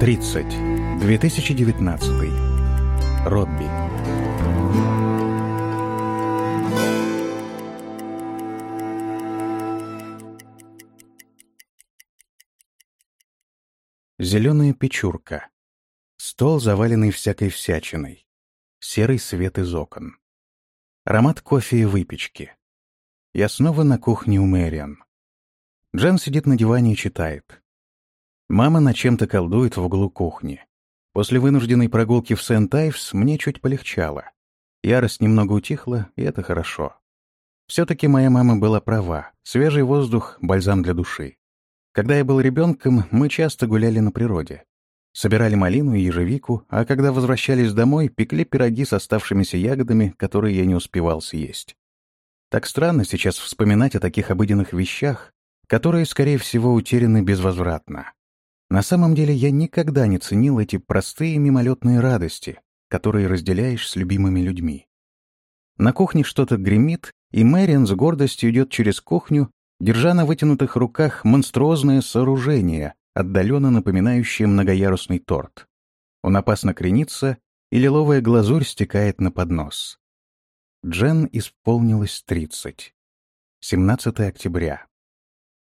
30. 2019. Робби. Зеленая печурка. Стол, заваленный всякой всячиной. Серый свет из окон. Аромат кофе и выпечки. Я снова на кухне у Мэриан. Джен сидит на диване и читает. Мама над чем-то колдует в углу кухни. После вынужденной прогулки в Сент-Айвс мне чуть полегчало. Ярость немного утихла, и это хорошо. Все-таки моя мама была права. Свежий воздух — бальзам для души. Когда я был ребенком, мы часто гуляли на природе. Собирали малину и ежевику, а когда возвращались домой, пекли пироги с оставшимися ягодами, которые я не успевал съесть. Так странно сейчас вспоминать о таких обыденных вещах, которые, скорее всего, утеряны безвозвратно. На самом деле я никогда не ценил эти простые мимолетные радости, которые разделяешь с любимыми людьми. На кухне что-то гремит, и Мэриан с гордостью идет через кухню, держа на вытянутых руках монструозное сооружение, отдаленно напоминающее многоярусный торт. Он опасно кренится, и лиловая глазурь стекает на поднос. Джен исполнилось 30. 17 октября.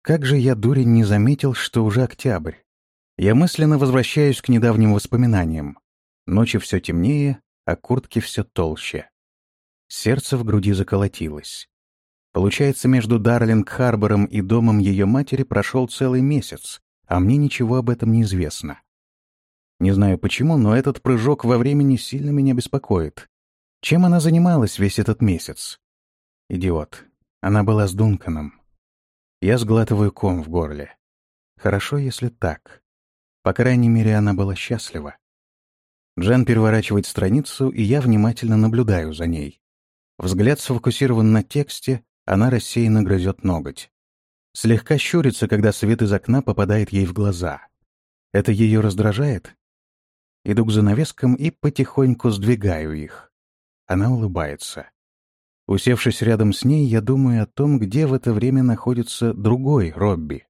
Как же я, дурень, не заметил, что уже октябрь. Я мысленно возвращаюсь к недавним воспоминаниям. Ночи все темнее, а куртки все толще. Сердце в груди заколотилось. Получается, между Дарлинг-Харбором и домом ее матери прошел целый месяц, а мне ничего об этом не известно. Не знаю почему, но этот прыжок во времени сильно меня беспокоит. Чем она занималась весь этот месяц? Идиот. Она была с Дунканом. Я сглатываю ком в горле. Хорошо, если так. По крайней мере, она была счастлива. Джен переворачивает страницу, и я внимательно наблюдаю за ней. Взгляд сфокусирован на тексте, она рассеянно грызет ноготь. Слегка щурится, когда свет из окна попадает ей в глаза. Это ее раздражает? Иду к занавескам и потихоньку сдвигаю их. Она улыбается. Усевшись рядом с ней, я думаю о том, где в это время находится другой Робби.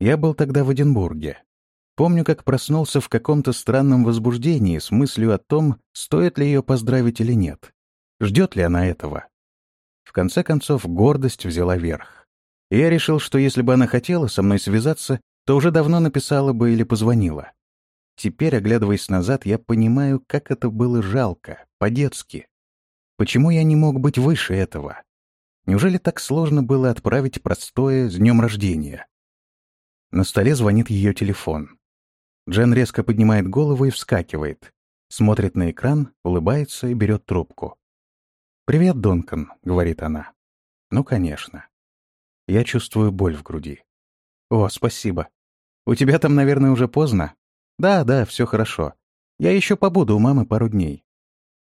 Я был тогда в Эдинбурге. Помню, как проснулся в каком-то странном возбуждении с мыслью о том, стоит ли ее поздравить или нет. Ждет ли она этого? В конце концов, гордость взяла верх. Я решил, что если бы она хотела со мной связаться, то уже давно написала бы или позвонила. Теперь, оглядываясь назад, я понимаю, как это было жалко, по-детски. Почему я не мог быть выше этого? Неужели так сложно было отправить простое «с днем рождения»? На столе звонит ее телефон. Джен резко поднимает голову и вскакивает. Смотрит на экран, улыбается и берет трубку. «Привет, Донкан», — говорит она. «Ну, конечно». Я чувствую боль в груди. «О, спасибо. У тебя там, наверное, уже поздно?» «Да, да, все хорошо. Я еще побуду у мамы пару дней».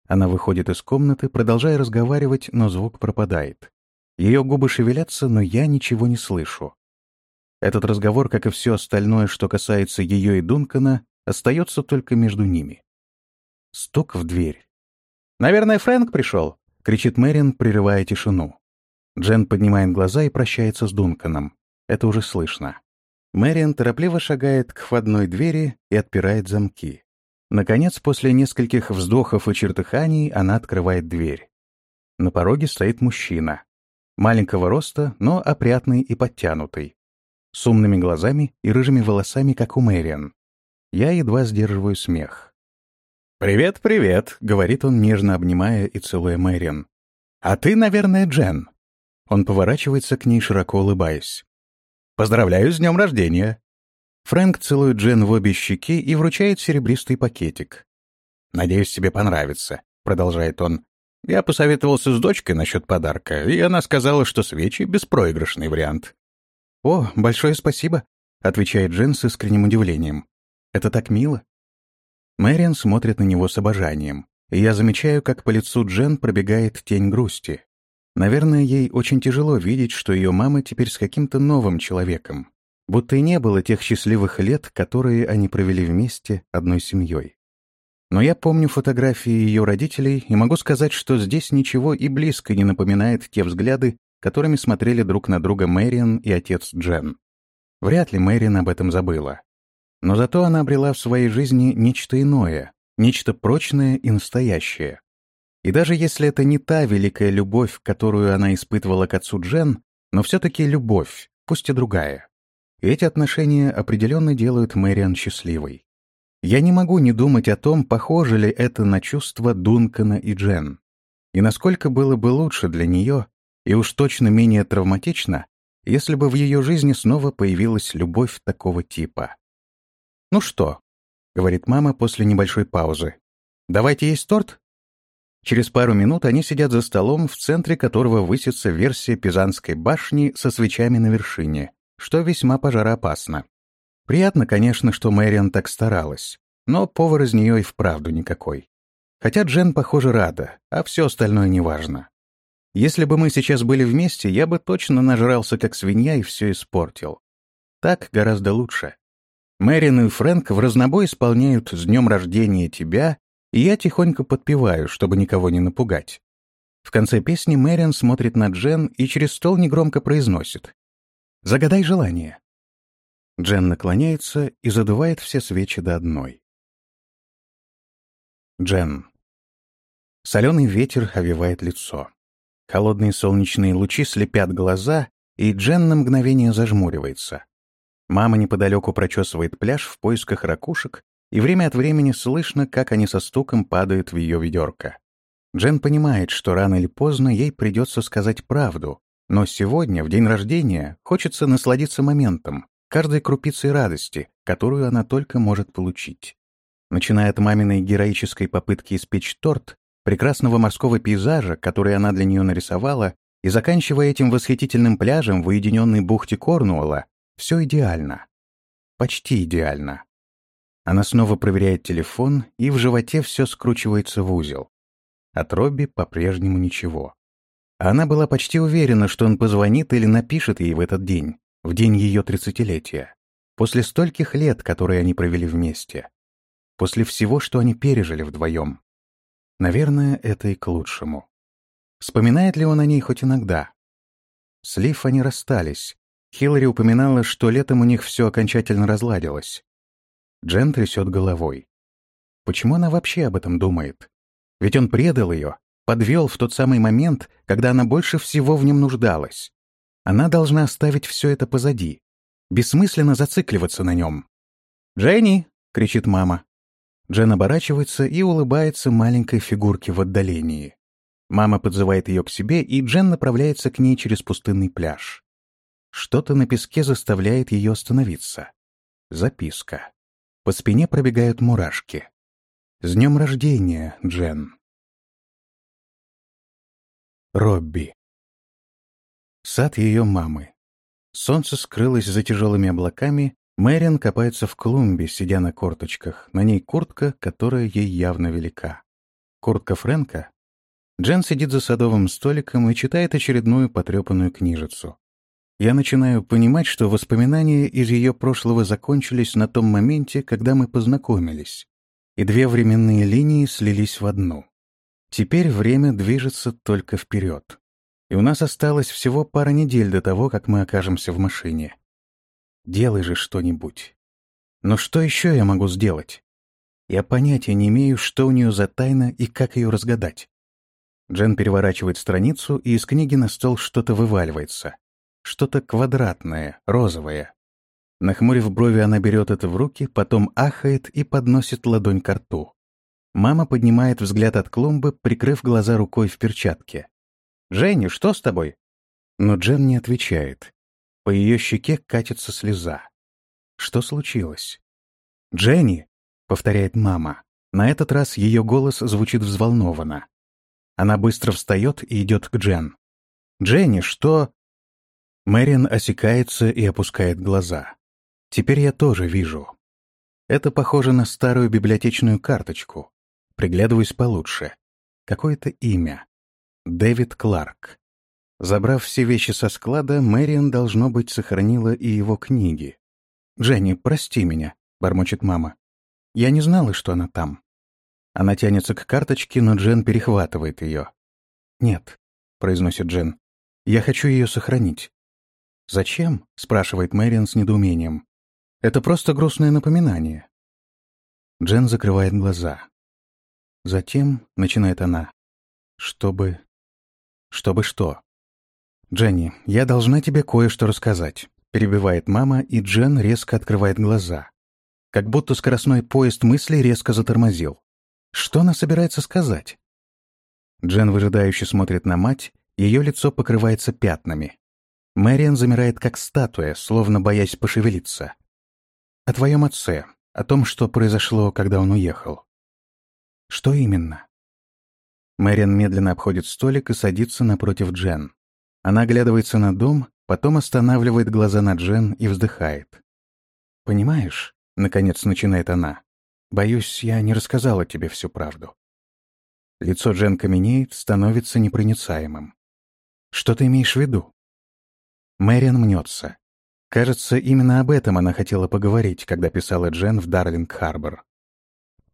Она выходит из комнаты, продолжая разговаривать, но звук пропадает. Ее губы шевелятся, но я ничего не слышу. Этот разговор, как и все остальное, что касается ее и Дункана, остается только между ними. Стук в дверь. «Наверное, Фрэнк пришел», — кричит Мэрин, прерывая тишину. Джен поднимает глаза и прощается с Дунканом. Это уже слышно. Мэриан торопливо шагает к входной двери и отпирает замки. Наконец, после нескольких вздохов и чертыханий, она открывает дверь. На пороге стоит мужчина. Маленького роста, но опрятный и подтянутый. С умными глазами и рыжими волосами, как у Мэриан. Я едва сдерживаю смех. «Привет, привет», — говорит он, нежно обнимая и целуя Мэриан. «А ты, наверное, Джен». Он поворачивается к ней, широко улыбаясь. «Поздравляю с днем рождения». Фрэнк целует Джен в обе щеки и вручает серебристый пакетик. «Надеюсь, тебе понравится», — продолжает он. «Я посоветовался с дочкой насчет подарка, и она сказала, что свечи — беспроигрышный вариант». «О, большое спасибо», — отвечает Джен с искренним удивлением. «Это так мило». Мэриан смотрит на него с обожанием, и я замечаю, как по лицу Джен пробегает тень грусти. Наверное, ей очень тяжело видеть, что ее мама теперь с каким-то новым человеком, будто и не было тех счастливых лет, которые они провели вместе одной семьей. Но я помню фотографии ее родителей и могу сказать, что здесь ничего и близко не напоминает те взгляды, которыми смотрели друг на друга Мэриан и отец Джен. Вряд ли Мэриан об этом забыла. Но зато она обрела в своей жизни нечто иное, нечто прочное и настоящее. И даже если это не та великая любовь, которую она испытывала к отцу Джен, но все-таки любовь, пусть и другая. И эти отношения определенно делают Мэриан счастливой. Я не могу не думать о том, похоже ли это на чувства Дункана и Джен. И насколько было бы лучше для нее, и уж точно менее травматично, если бы в ее жизни снова появилась любовь такого типа. «Ну что?» — говорит мама после небольшой паузы. «Давайте есть торт?» Через пару минут они сидят за столом, в центре которого высится версия Пизанской башни со свечами на вершине, что весьма пожароопасно. Приятно, конечно, что Мэриан так старалась, но повар из нее и вправду никакой. Хотя Джен, похоже, рада, а все остальное неважно. Если бы мы сейчас были вместе, я бы точно нажрался как свинья и все испортил. Так гораздо лучше. Мэрин и Фрэнк в разнобой исполняют «С днем рождения тебя» и я тихонько подпеваю, чтобы никого не напугать. В конце песни Мэрин смотрит на Джен и через стол негромко произносит «Загадай желание». Джен наклоняется и задувает все свечи до одной. Джен. Соленый ветер овивает лицо. Холодные солнечные лучи слепят глаза, и Джен на мгновение зажмуривается. Мама неподалеку прочесывает пляж в поисках ракушек и время от времени слышно, как они со стуком падают в ее ведерко. Джен понимает, что рано или поздно ей придется сказать правду, но сегодня, в день рождения, хочется насладиться моментом, каждой крупицей радости, которую она только может получить. Начиная от маминой героической попытки испечь торт, прекрасного морского пейзажа, который она для нее нарисовала, и заканчивая этим восхитительным пляжем в уединенной бухте Корнуолла, все идеально. Почти идеально. Она снова проверяет телефон, и в животе все скручивается в узел. От Робби по-прежнему ничего. Она была почти уверена, что он позвонит или напишет ей в этот день, в день ее тридцатилетия, после стольких лет, которые они провели вместе, после всего, что они пережили вдвоем. Наверное, это и к лучшему. Вспоминает ли он о ней хоть иногда? С Лив они расстались. Хиллари упоминала, что летом у них все окончательно разладилось. Джен трясет головой. Почему она вообще об этом думает? Ведь он предал ее, подвел в тот самый момент, когда она больше всего в нем нуждалась. Она должна оставить все это позади. Бессмысленно зацикливаться на нем. «Дженни!» — кричит мама. Джен оборачивается и улыбается маленькой фигурке в отдалении. Мама подзывает ее к себе, и Джен направляется к ней через пустынный пляж. Что-то на песке заставляет ее остановиться. Записка. По спине пробегают мурашки. «С днем рождения, Джен!» Робби. Сад ее мамы. Солнце скрылось за тяжелыми облаками, Мэрин копается в клумбе, сидя на корточках. На ней куртка, которая ей явно велика. Куртка Фрэнка. Джен сидит за садовым столиком и читает очередную потрепанную книжицу. Я начинаю понимать, что воспоминания из ее прошлого закончились на том моменте, когда мы познакомились, и две временные линии слились в одну. Теперь время движется только вперед. И у нас осталось всего пара недель до того, как мы окажемся в машине. Делай же что-нибудь. Но что еще я могу сделать? Я понятия не имею, что у нее за тайна и как ее разгадать. Джен переворачивает страницу, и из книги на стол что-то вываливается что-то квадратное, розовое. Нахмурив брови, она берет это в руки, потом ахает и подносит ладонь к рту. Мама поднимает взгляд от клумбы, прикрыв глаза рукой в перчатке. «Женя, что с тобой?» Но Джен не отвечает. По ее щеке катится слеза. Что случилось? «Дженни!» — повторяет мама. На этот раз ее голос звучит взволнованно. Она быстро встает и идет к Джен. «Дженни, что...» Мэрин осекается и опускает глаза. Теперь я тоже вижу. Это похоже на старую библиотечную карточку. Приглядываюсь получше. Какое-то имя. Дэвид Кларк. Забрав все вещи со склада, Мэриан, должно быть, сохранила и его книги. «Дженни, прости меня», — бормочет мама. «Я не знала, что она там». Она тянется к карточке, но Джен перехватывает ее. «Нет», — произносит Джен, — «я хочу ее сохранить. «Зачем?» — спрашивает Мэриан с недоумением. Это просто грустное напоминание». Джен закрывает глаза. Затем начинает она. «Чтобы... чтобы что?» «Дженни, я должна тебе кое-что рассказать», — перебивает мама, и Джен резко открывает глаза. Как будто скоростной поезд мысли резко затормозил. Что она собирается сказать? Джен выжидающе смотрит на мать, ее лицо покрывается пятнами. Мэриан замирает как статуя, словно боясь пошевелиться. «О твоем отце, о том, что произошло, когда он уехал». «Что именно?» Мэриан медленно обходит столик и садится напротив Джен. Она оглядывается на дом, потом останавливает глаза на Джен и вздыхает. «Понимаешь?» — наконец начинает она. «Боюсь, я не рассказала тебе всю правду». Лицо Джен каменеет, становится непроницаемым. «Что ты имеешь в виду?» Мэриан мнется. Кажется, именно об этом она хотела поговорить, когда писала Джен в Дарлинг-Харбор.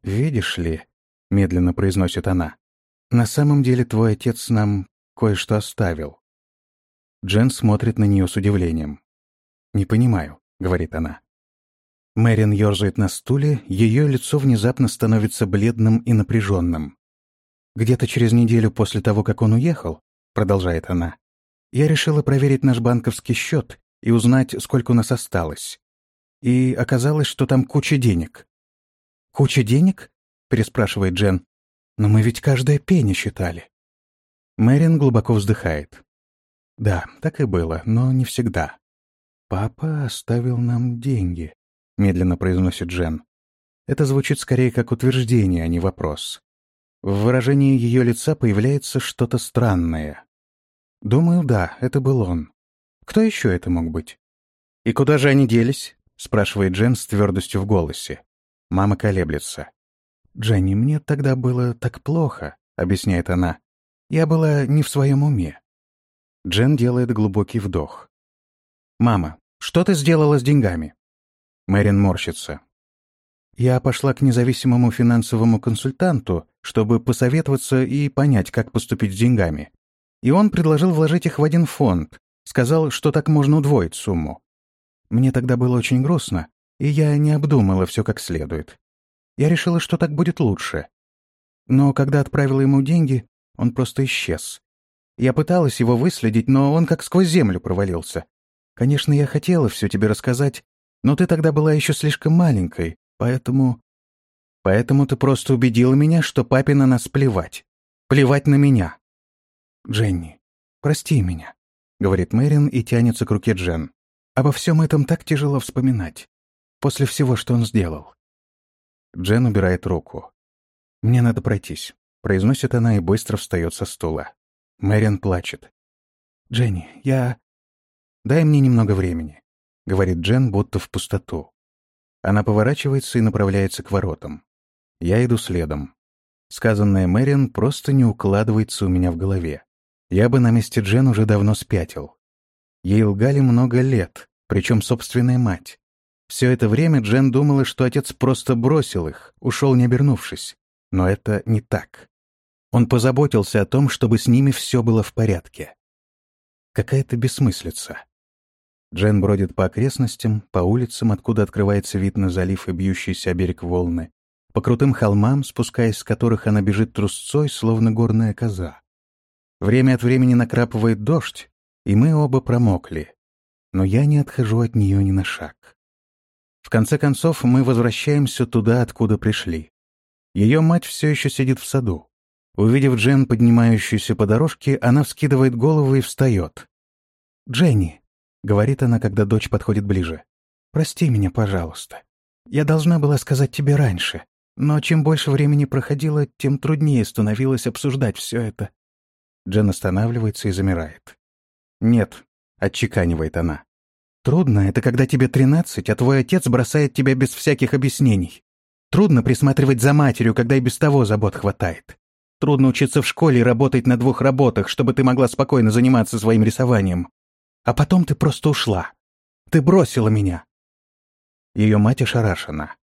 «Видишь ли», — медленно произносит она, — «на самом деле твой отец нам кое-что оставил. Джен смотрит на нее с удивлением. «Не понимаю», — говорит она. Мэрин ерзает на стуле, ее лицо внезапно становится бледным и напряженным. «Где-то через неделю после того, как он уехал», — продолжает она, «я решила проверить наш банковский счет и узнать, сколько у нас осталось. И оказалось, что там куча денег». «Куча денег?» — переспрашивает Джен. «Но мы ведь каждое пенни считали». Мэрин глубоко вздыхает. Да, так и было, но не всегда. «Папа оставил нам деньги», — медленно произносит Джен. Это звучит скорее как утверждение, а не вопрос. В выражении ее лица появляется что-то странное. Думаю, да, это был он. Кто еще это мог быть? «И куда же они делись?» — спрашивает Джен с твердостью в голосе. Мама колеблется. «Дженни, мне тогда было так плохо», — объясняет она. «Я была не в своем уме. Джен делает глубокий вдох. «Мама, что ты сделала с деньгами?» Мэрин морщится. «Я пошла к независимому финансовому консультанту, чтобы посоветоваться и понять, как поступить с деньгами. И он предложил вложить их в один фонд, сказал, что так можно удвоить сумму. Мне тогда было очень грустно, и я не обдумала все как следует. Я решила, что так будет лучше. Но когда отправила ему деньги, он просто исчез. Я пыталась его выследить, но он как сквозь землю провалился. Конечно, я хотела все тебе рассказать, но ты тогда была еще слишком маленькой, поэтому... Поэтому ты просто убедила меня, что папе на нас плевать. Плевать на меня. Дженни, прости меня, — говорит Мэрин и тянется к руке Джен. Обо всем этом так тяжело вспоминать. После всего, что он сделал. Джен убирает руку. «Мне надо пройтись», — произносит она и быстро встает со стула. Мэриан плачет. «Дженни, я...» «Дай мне немного времени», — говорит Джен, будто в пустоту. Она поворачивается и направляется к воротам. Я иду следом. Сказанное Мэриан просто не укладывается у меня в голове. Я бы на месте Джен уже давно спятил. Ей лгали много лет, причем собственная мать. Все это время Джен думала, что отец просто бросил их, ушел не обернувшись. Но это не так. Он позаботился о том, чтобы с ними все было в порядке. Какая-то бессмыслица. Джен бродит по окрестностям, по улицам, откуда открывается вид на залив и бьющийся берег волны, по крутым холмам, спускаясь с которых она бежит трусцой, словно горная коза. Время от времени накрапывает дождь, и мы оба промокли. Но я не отхожу от нее ни на шаг. В конце концов, мы возвращаемся туда, откуда пришли. Ее мать все еще сидит в саду. Увидев Джен, поднимающуюся по дорожке, она вскидывает голову и встает. «Дженни», — говорит она, когда дочь подходит ближе, — «прости меня, пожалуйста. Я должна была сказать тебе раньше, но чем больше времени проходило, тем труднее становилось обсуждать все это». Джен останавливается и замирает. «Нет», — отчеканивает она. «Трудно — это когда тебе тринадцать, а твой отец бросает тебя без всяких объяснений. Трудно присматривать за матерью, когда и без того забот хватает. Трудно учиться в школе и работать на двух работах, чтобы ты могла спокойно заниматься своим рисованием. А потом ты просто ушла. Ты бросила меня. Ее мать ошарашена.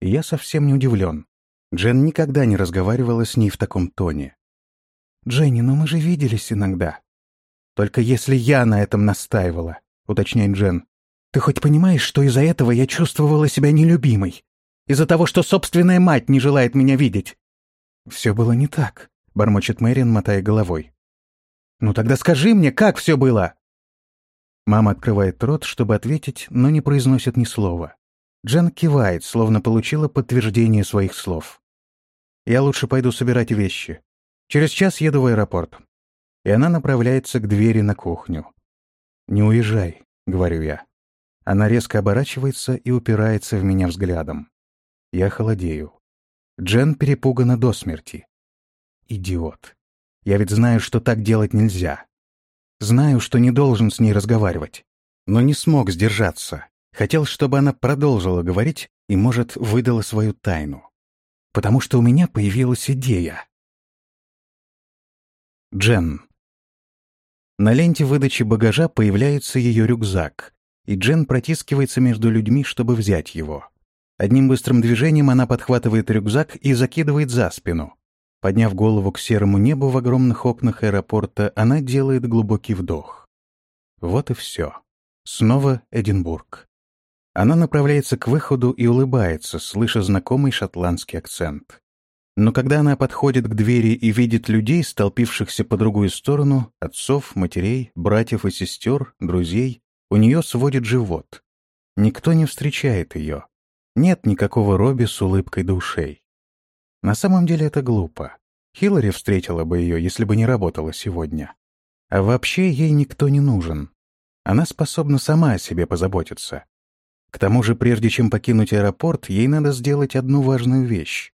Я совсем не удивлен. Джен никогда не разговаривала с ней в таком тоне. «Дженни, но мы же виделись иногда». «Только если я на этом настаивала», — уточняет Джен. Ты хоть понимаешь, что из-за этого я чувствовала себя нелюбимой? Из-за того, что собственная мать не желает меня видеть?» «Все было не так», — бормочет Мэрин, мотая головой. «Ну тогда скажи мне, как все было?» Мама открывает рот, чтобы ответить, но не произносит ни слова. Джен кивает, словно получила подтверждение своих слов. «Я лучше пойду собирать вещи. Через час еду в аэропорт». И она направляется к двери на кухню. «Не уезжай», — говорю я. Она резко оборачивается и упирается в меня взглядом. Я холодею. Джен перепугана до смерти. Идиот. Я ведь знаю, что так делать нельзя. Знаю, что не должен с ней разговаривать. Но не смог сдержаться. Хотел, чтобы она продолжила говорить и, может, выдала свою тайну. Потому что у меня появилась идея. Джен. На ленте выдачи багажа появляется ее рюкзак, и Джен протискивается между людьми, чтобы взять его. Одним быстрым движением она подхватывает рюкзак и закидывает за спину. Подняв голову к серому небу в огромных окнах аэропорта, она делает глубокий вдох. Вот и все. Снова Эдинбург. Она направляется к выходу и улыбается, слыша знакомый шотландский акцент. Но когда она подходит к двери и видит людей, столпившихся по другую сторону, отцов, матерей, братьев и сестер, друзей, у нее сводит живот. Никто не встречает ее. Нет никакого Робби с улыбкой до ушей. На самом деле это глупо. Хиллари встретила бы ее, если бы не работала сегодня. А вообще ей никто не нужен. Она способна сама о себе позаботиться. К тому же, прежде чем покинуть аэропорт, ей надо сделать одну важную вещь.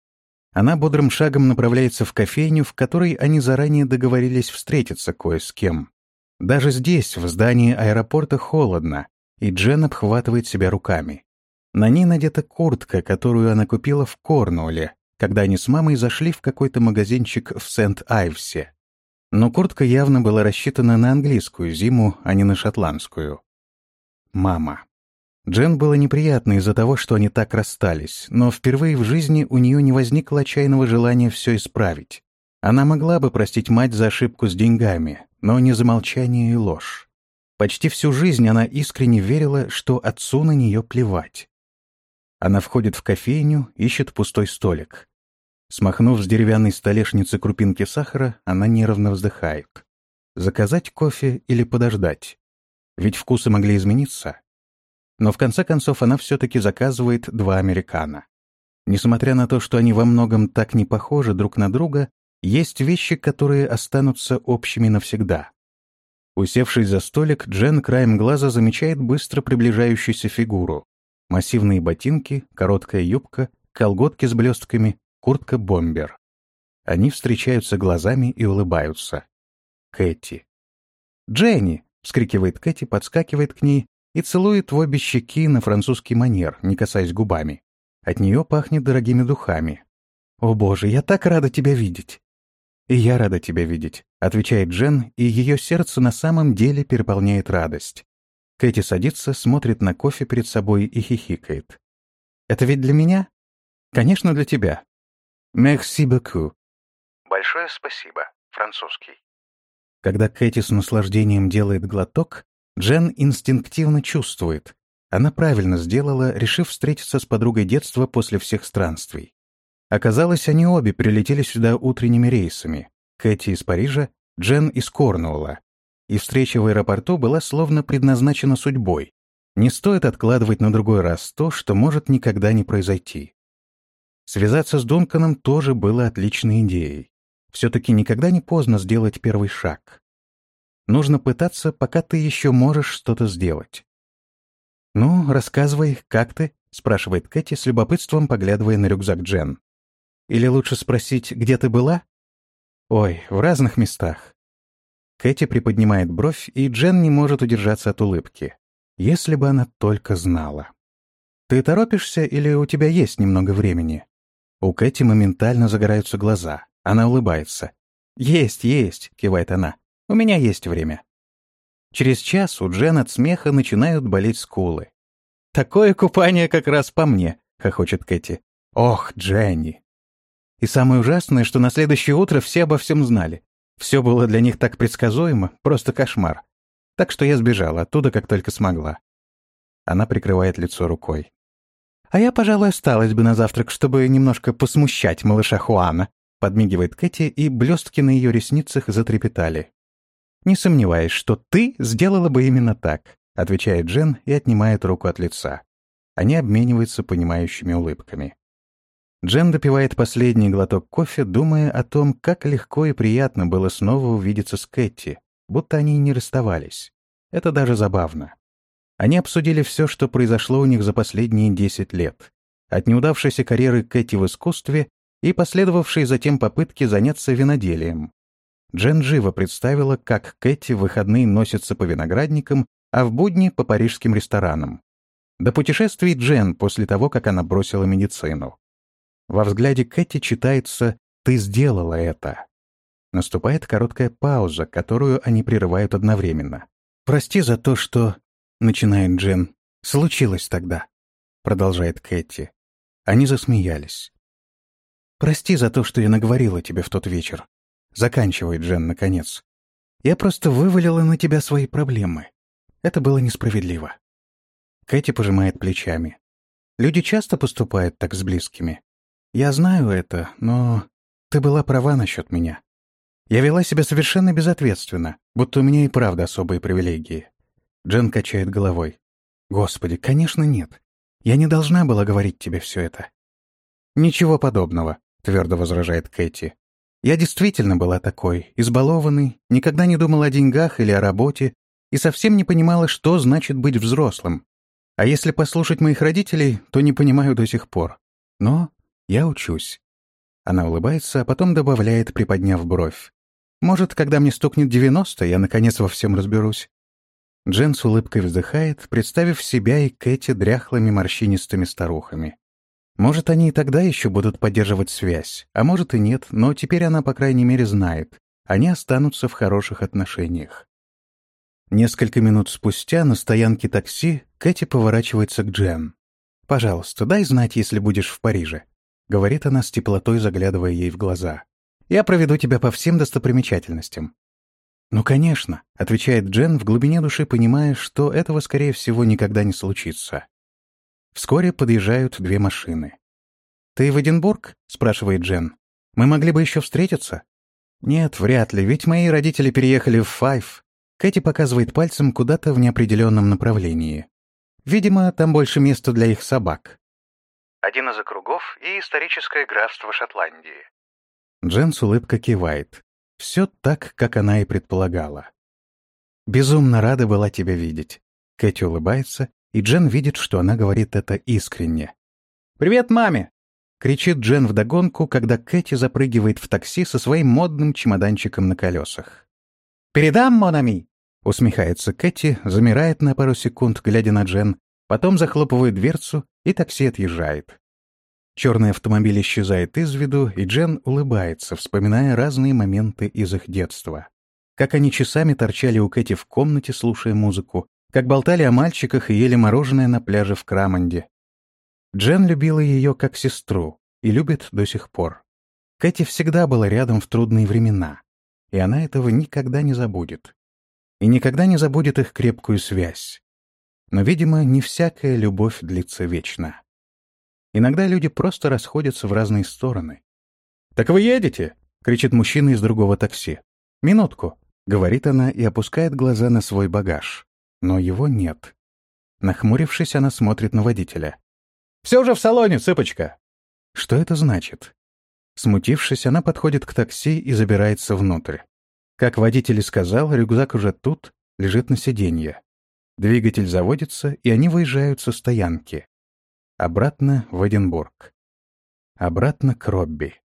Она бодрым шагом направляется в кофейню, в которой они заранее договорились встретиться кое с кем. Даже здесь, в здании аэропорта, холодно, и Джен обхватывает себя руками. На ней надета куртка, которую она купила в Корнуолле, когда они с мамой зашли в какой-то магазинчик в Сент-Айвсе. Но куртка явно была рассчитана на английскую зиму, а не на шотландскую. Мама. Джен было неприятно из-за того, что они так расстались, но впервые в жизни у нее не возникло отчаянного желания все исправить. Она могла бы простить мать за ошибку с деньгами, но не за молчание и ложь. Почти всю жизнь она искренне верила, что отцу на нее плевать. Она входит в кофейню, ищет пустой столик. Смахнув с деревянной столешницы крупинки сахара, она нервно вздыхает. Заказать кофе или подождать? Ведь вкусы могли измениться. Но в конце концов она все-таки заказывает два американо. Несмотря на то, что они во многом так не похожи друг на друга, есть вещи, которые останутся общими навсегда. Усевшись за столик, Джен краем глаза замечает быстро приближающуюся фигуру. Массивные ботинки, короткая юбка, колготки с блестками, куртка-бомбер. Они встречаются глазами и улыбаются. Кэти. «Дженни!» — вскрикивает Кэти, подскакивает к ней и целует в обе щеки на французский манер, не касаясь губами. От нее пахнет дорогими духами. «О боже, я так рада тебя видеть!» «И я рада тебя видеть», — отвечает Джен, и ее сердце на самом деле переполняет радость. Кэти садится, смотрит на кофе перед собой и хихикает. «Это ведь для меня?» «Конечно, для тебя». «Merci beaucoup». «Большое спасибо», французский. Когда Кэти с наслаждением делает глоток, Джен инстинктивно чувствует. Она правильно сделала, решив встретиться с подругой детства после всех странствий. Оказалось, они обе прилетели сюда утренними рейсами. Кэти из Парижа, Джен из Корнуолла. И встреча в аэропорту была словно предназначена судьбой. Не стоит откладывать на другой раз то, что может никогда не произойти. Связаться с Дунканом тоже было отличной идеей. Все-таки никогда не поздно сделать первый шаг. Нужно пытаться, пока ты еще можешь что-то сделать. «Ну, рассказывай, как ты?» — спрашивает Кэти с любопытством, поглядывая на рюкзак Джен. «Или лучше спросить, где ты была?» «Ой, в разных местах». Кэти приподнимает бровь, и Джен не может удержаться от улыбки. Если бы она только знала. «Ты торопишься или у тебя есть немного времени?» У Кэти моментально загораются глаза. Она улыбается. «Есть, есть», — кивает она. У меня есть время. Через час у Джен от смеха начинают болеть скулы. «Такое купание как раз по мне», — хохочет Кэти. «Ох, Дженни!» И самое ужасное, что на следующее утро все обо всем знали. Все было для них так предсказуемо, просто кошмар. Так что я сбежала оттуда, как только смогла. Она прикрывает лицо рукой. «А я, пожалуй, осталась бы на завтрак, чтобы немножко посмущать малыша Хуана», подмигивает Кэти, и блестки на ее ресницах затрепетали. «Не сомневаюсь, что ты сделала бы именно так», отвечает Джен и отнимает руку от лица. Они обмениваются понимающими улыбками. Джен допивает последний глоток кофе, думая о том, как легко и приятно было снова увидеться с Кэти, будто они не расставались. Это даже забавно. Они обсудили все, что произошло у них за последние 10 лет. От неудавшейся карьеры Кэти в искусстве и последовавшей затем попытки заняться виноделием. Джен живо представила, как Кэти в выходные носится по виноградникам, а в будни — по парижским ресторанам. До путешествий Джен после того, как она бросила медицину. Во взгляде Кэти читается «Ты сделала это». Наступает короткая пауза, которую они прерывают одновременно. «Прости за то, что начинает Джен. «Случилось тогда», — продолжает Кэти. Они засмеялись. «Прости за то, что я наговорила тебе в тот вечер», — заканчивает Джен наконец. «Я просто вывалила на тебя свои проблемы. Это было несправедливо». Кэти пожимает плечами. «Люди часто поступают так с близкими. Я знаю это, но ты была права насчет меня. Я вела себя совершенно безответственно, будто у меня и правда особые привилегии. Джен качает головой. «Господи, конечно нет. Я не должна была говорить тебе все это». «Ничего подобного», — твердо возражает Кэти. «Я действительно была такой, избалованной, никогда не думала о деньгах или о работе и совсем не понимала, что значит быть взрослым. А если послушать моих родителей, то не понимаю до сих пор. Но я учусь». Она улыбается, а потом добавляет, приподняв бровь. «Может, когда мне стукнет девяносто, я наконец во всем разберусь. Джен с улыбкой вздыхает, представив себя и Кэти дряхлыми морщинистыми старухами. Может, они и тогда еще будут поддерживать связь, а может и нет, но теперь она, по крайней мере, знает. Они останутся в хороших отношениях. Несколько минут спустя на стоянке такси Кэти поворачивается к Джен. «Пожалуйста, дай знать, если будешь в Париже», — говорит она с теплотой, заглядывая ей в глаза. «Я проведу тебя по всем достопримечательностям. «Ну, конечно», — отвечает Джен в глубине души, понимая, что этого, скорее всего, никогда не случится. Вскоре подъезжают две машины. «Ты в Эдинбург?» — спрашивает Джен. «Мы могли бы еще встретиться?» «Нет, вряд ли, ведь мои родители переехали в Файв». Кэти показывает пальцем куда-то в неопределенном направлении. Видимо, там больше места для их собак. Один из округов и историческое графство Шотландии. Джен с улыбкой кивает. Все так, как она и предполагала. «Безумно рада была тебя видеть». Кэти улыбается, и Джен видит, что она говорит это искренне. «Привет, маме!» — кричит Джен вдогонку, когда Кэти запрыгивает в такси со своим модным чемоданчиком на колесах. «Передам, Монами!» — усмехается Кэти, замирает на пару секунд, глядя на Джен, потом захлопывает дверцу, и такси отъезжает. Черный автомобиль исчезает из виду, и Джен улыбается, вспоминая разные моменты из их детства. Как они часами торчали у Кэти в комнате, слушая музыку, как болтали о мальчиках и ели мороженое на пляже в Крамонде. Джен любила ее как сестру и любит до сих пор. Кэти всегда была рядом в трудные времена, и она этого никогда не забудет. И никогда не забудет их крепкую связь. Но, видимо, не всякая любовь длится вечно. Иногда люди просто расходятся в разные стороны. «Так вы едете?» — кричит мужчина из другого такси. «Минутку», — говорит она и опускает глаза на свой багаж. Но его нет. Нахмурившись, она смотрит на водителя. «Все уже в салоне, цыпочка!» Что это значит? Смутившись, она подходит к такси и забирается внутрь. Как водитель и сказал, рюкзак уже тут, лежит на сиденье. Двигатель заводится, и они выезжают со стоянки. Обратно в Эдинбург. Обратно к Робби.